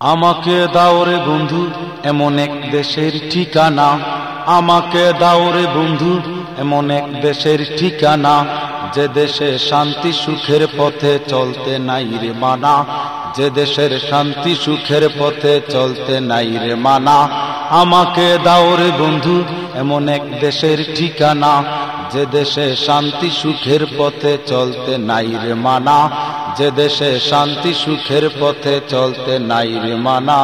আমাকে দাও রে বন্ধু, এমন এক দেশের ঠিকানা। আমাকে দাও রে বন্ধু, এমন এক দেশের ঠিকানা। যে দেশে শান্তি সুখের পথে চলতে নাই রে মানা। যে দেশের শান্তি সুখের পথে চলতে নাই রে মানা। আমাকে দাও রে বন্ধু, এমন এক দেশের ঠিকানা। যে দেশে শান্তি সুখের পথে চলতে নাই রে মানা। যে দেশে শান্তি সুখের পথে চলতে নাই রে মানা।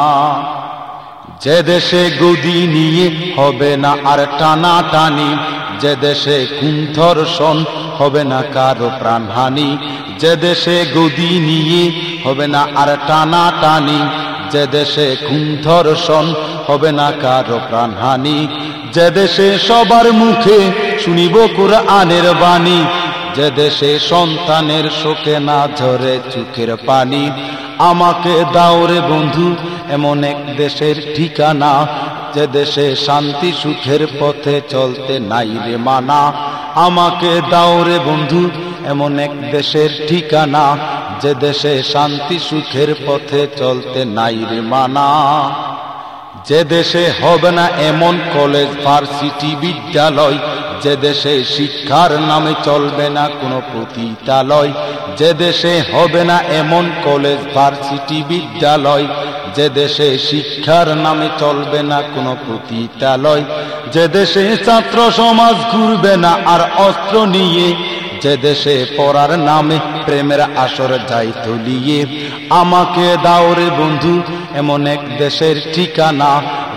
যে দেশে গদি নিয়ে হবে না আর টানা টানি। যে দেশে কুণ্ঠর্ষণ হবে না কারও প্রাণহানি। যে দেশে গদি নিয়ে হবে না আর টানা টানি। যে দেশে কুণ্ঠর্ষণ হবে না কারও প্রাণহানি। যে দেশে সবার মুখে শুনিব কোরআনের বাণী। যে দেশে সন্তানের শোকে না ঝরে চোখের পানি, আমাকে দাওরে বন্ধু, এমন এক দেশের ঠিকানা, যে দেশে শান্তি সুখের পথে চলতে নাই রে মানা। আমাকে দাওরে বন্ধু, এমন এক দেশের ঠিকানা, যে দেশে শান্তি সুখের পথে চলতে নাই রে মানা। যে দেশে হবে না এমন কলেজ, ভার্সিটি, বিদ্যালয় যে দেশে শিক্ষার নামে চলবে না কোনো পতিতালয় যে দেশে হবে না এমন কলেজ, ভার্সিটি, বিদ্যালয়, যে দেশে শিক্ষার নামে চলবে না কোনো পতিতালয় যে দেশে ছাত্র সমাজ ঘুরবে না আর অস্ত্র নিয়ে, যে দেশে পড়ার নামে প্রেমের আসর যাই তলিয়ে, আমাকে দাওরে বন্ধু, এমন এক দেশের ঠিকানা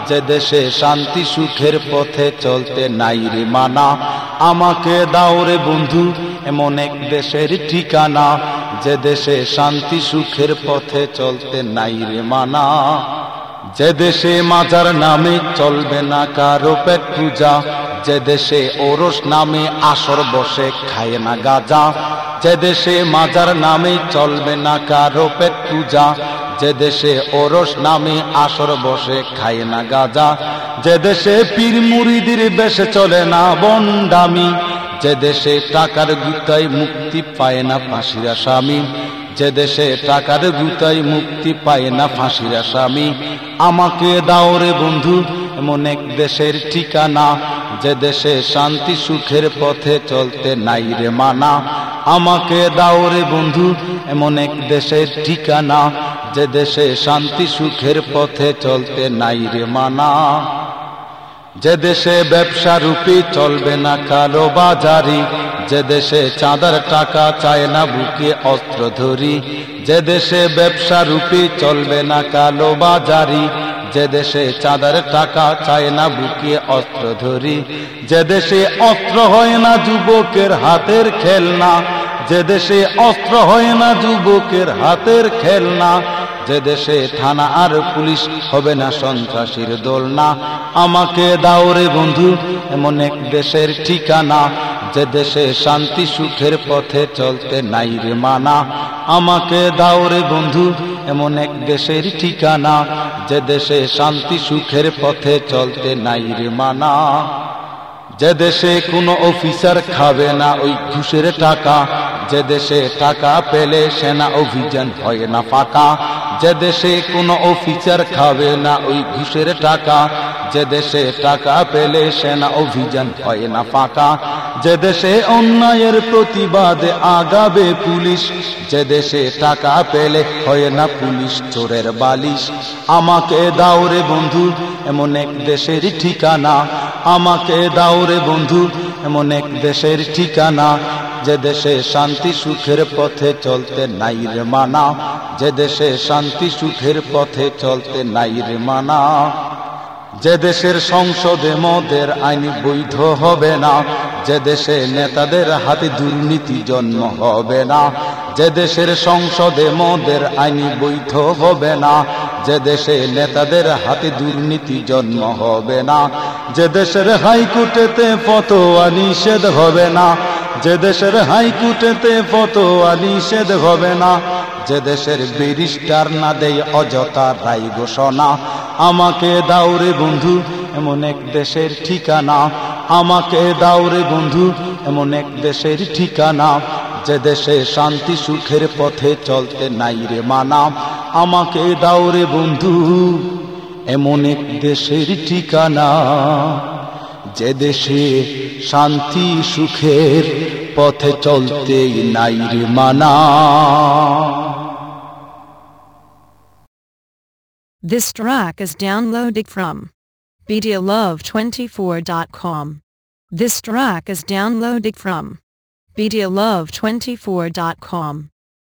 যে দেশে শান্তি সুখের পথে চলতে নাই রে মানা। আমাকে দাও রে বন্ধু, এমন এক দেশের ঠিকানা। যে দেশে শান্তি সুখের পথে চলতে নাই রে মানা। যে দেশে মাজার নামে চলবে না কারও পেট পূজা, যে দেশে ওরস নামে আসর বসে খায় না গাজা, যে দেশে মাজার নামে চলবে না কারও পেট পূজা, যে দেশে ওরস নামে আসর বসে খায় না গাজা, যে দেশে পীর মুরিদির বেশে চলে না বন্ডামি, যে দেশে টাকার গুতায় মুক্তি পায় না ফাঁসির স্বামী যে দেশে টাকার গুতায় মুক্তি পায় না ফাঁসির আসামি, আমাকে দাওরে বন্ধু, এমন এক দেশের ঠিকানা, যে দেশে শান্তি সুখের পথে চলতে নাই রে মানা। আমাকে দাওরে বন্ধু, এমন এক দেশের ঠিকানা, যে দেশে শান্তি সুখের পথে চলতে নাই রে মানা। যে দেশে ব্যবসা রূপে চলবে না কালো বাজারি যে দেশে চাঁদার টাকা চায় না বুকে অস্ত্র ধরি, যে দেশে ব্যবসা রূপে চলবে না কালো বাজারি, যে দেশে চাঁদার টাকা চায় না বুকে অস্ত্র ধরি, যে দেশে অস্ত্র হয় না যুবকের হাতের খেলনা, যে দেশে অস্ত্র হয় না যুবকের হাতের খেলনা, যে দেশে থানা আর পুলিশ হবে না সন্ত্রাসীর দোলনা। আমাকে দাওরে বন্ধু, এমন এক দেশের ঠিকানা যে দেশে শান্তি সুখের পথে চলতে নাই রে মানা। আমাকে দাওরে বন্ধু, এমন এক দেশের ঠিকানা, যে দেশে শান্তি সুখের পথে চলতে নাই রে মানা। যে দেশে কোনো অফিসার খাবে না ওই ঘুষের টাকা, যে দেশে টাকা পেলে সেনা অভিযান হয় না ফাঁকা। যে দেশে কোনো অফিসার খাবে না ওই ঘুষের টাকা যে দেশে টাকা পেলে সেনা অভিযান হয় না ফাঁকা। যে দেশে অন্যায়ের প্রতিবাদে আগাবে পুলিশ, যে দেশে টাকা পেলে হয় না পুলিশ চোরের বালিশ। আমাকে দাওরে বন্ধু, এমন এক দেশের ঠিকানা। আমাকে দাওরে বন্ধু, এমন এক দেশের ঠিকানা। যে দেশে শান্তি সুখের পথে চলতে নাই রে মানা। যে দেশে শান্তি সুখের পথে চলতে নাই রে মানা। যে দেশের সংসদে মদের আইন বৈধ হবে না, যে দেশে নেতাদের হাতে দুর্নীতি জন্ম হবে না, যে দেশের সংসদে মদের আইন বৈধ হবে না, যে দেশে নেতাদের হাতে দুর্নীতি জন্ম হবে না, যে দেশের হাইকোর্টেতে ফতোয়া নিষেধ হবে না, যে দেশের হাইকোর্টেতে ফতোয়া নিষেধ হবে না, যে দেশের ব্যারিস্টার না দেয় অযথা রায় ঘোষণা আমাকে দাউরে বন্ধু, এমন এক দেশের ঠিকানা। আমাকে দাউরে বন্ধু, এমন এক দেশের ঠিকানা। যে দেশে শান্তি সুখের পথে চলতে নাই রে মানা। আমাকে দাউরে বন্ধু, এমন এক দেশের ঠিকানা। যে দেশে শান্তি সুখের পথে চলতে নাই রে মানা। This track is downloaded from BDLove24.com. This track is downloaded from BDLove24.com.